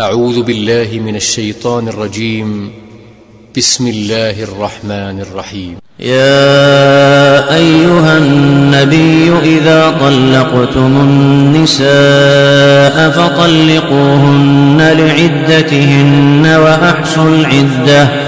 أعوذ بالله من الشيطان الرجيم. بسم الله الرحمن الرحيم. يا أيها النبي إذا طلقتم النساء فطلقوهن لعدتهن وأحصوا العدة.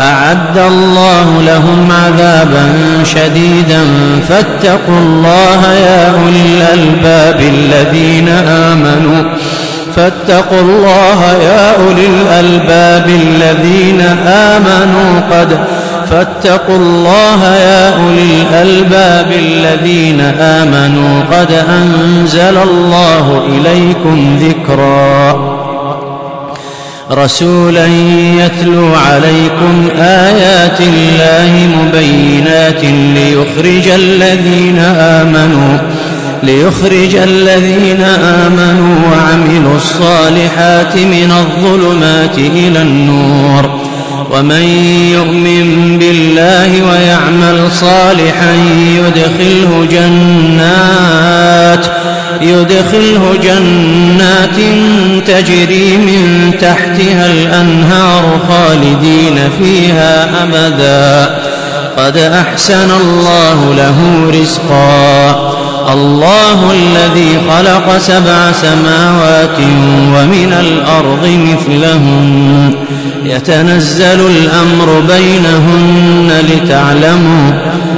أعد الله لهم عذابا شديدا. فاتقوا الله يا أولي الألباب الذين آمنوا. فاتقوا الله يا أولي الألباب الذين آمنوا. قد فاتقوا الله يا أولي الألباب الذين آمنوا. قد أنزل الله إليكم ذكرًا. رسولا يتلو عليكم آيات الله مبينات ليخرج الذين آمنوا ليخرج الذين آمنوا وعملوا الصالحات من الظلمات إلى النور. ومن يؤمن بالله ويعمل صالحا يدخله جنات. يدخله جنات تجري من تحتها الأنهار خالدين فيها أبدا. قد أحسن الله له رزقا. الله الذي خلق سبع سماوات ومن الأرض مثلهن. يتنزل الأمر بينهن لتعلموا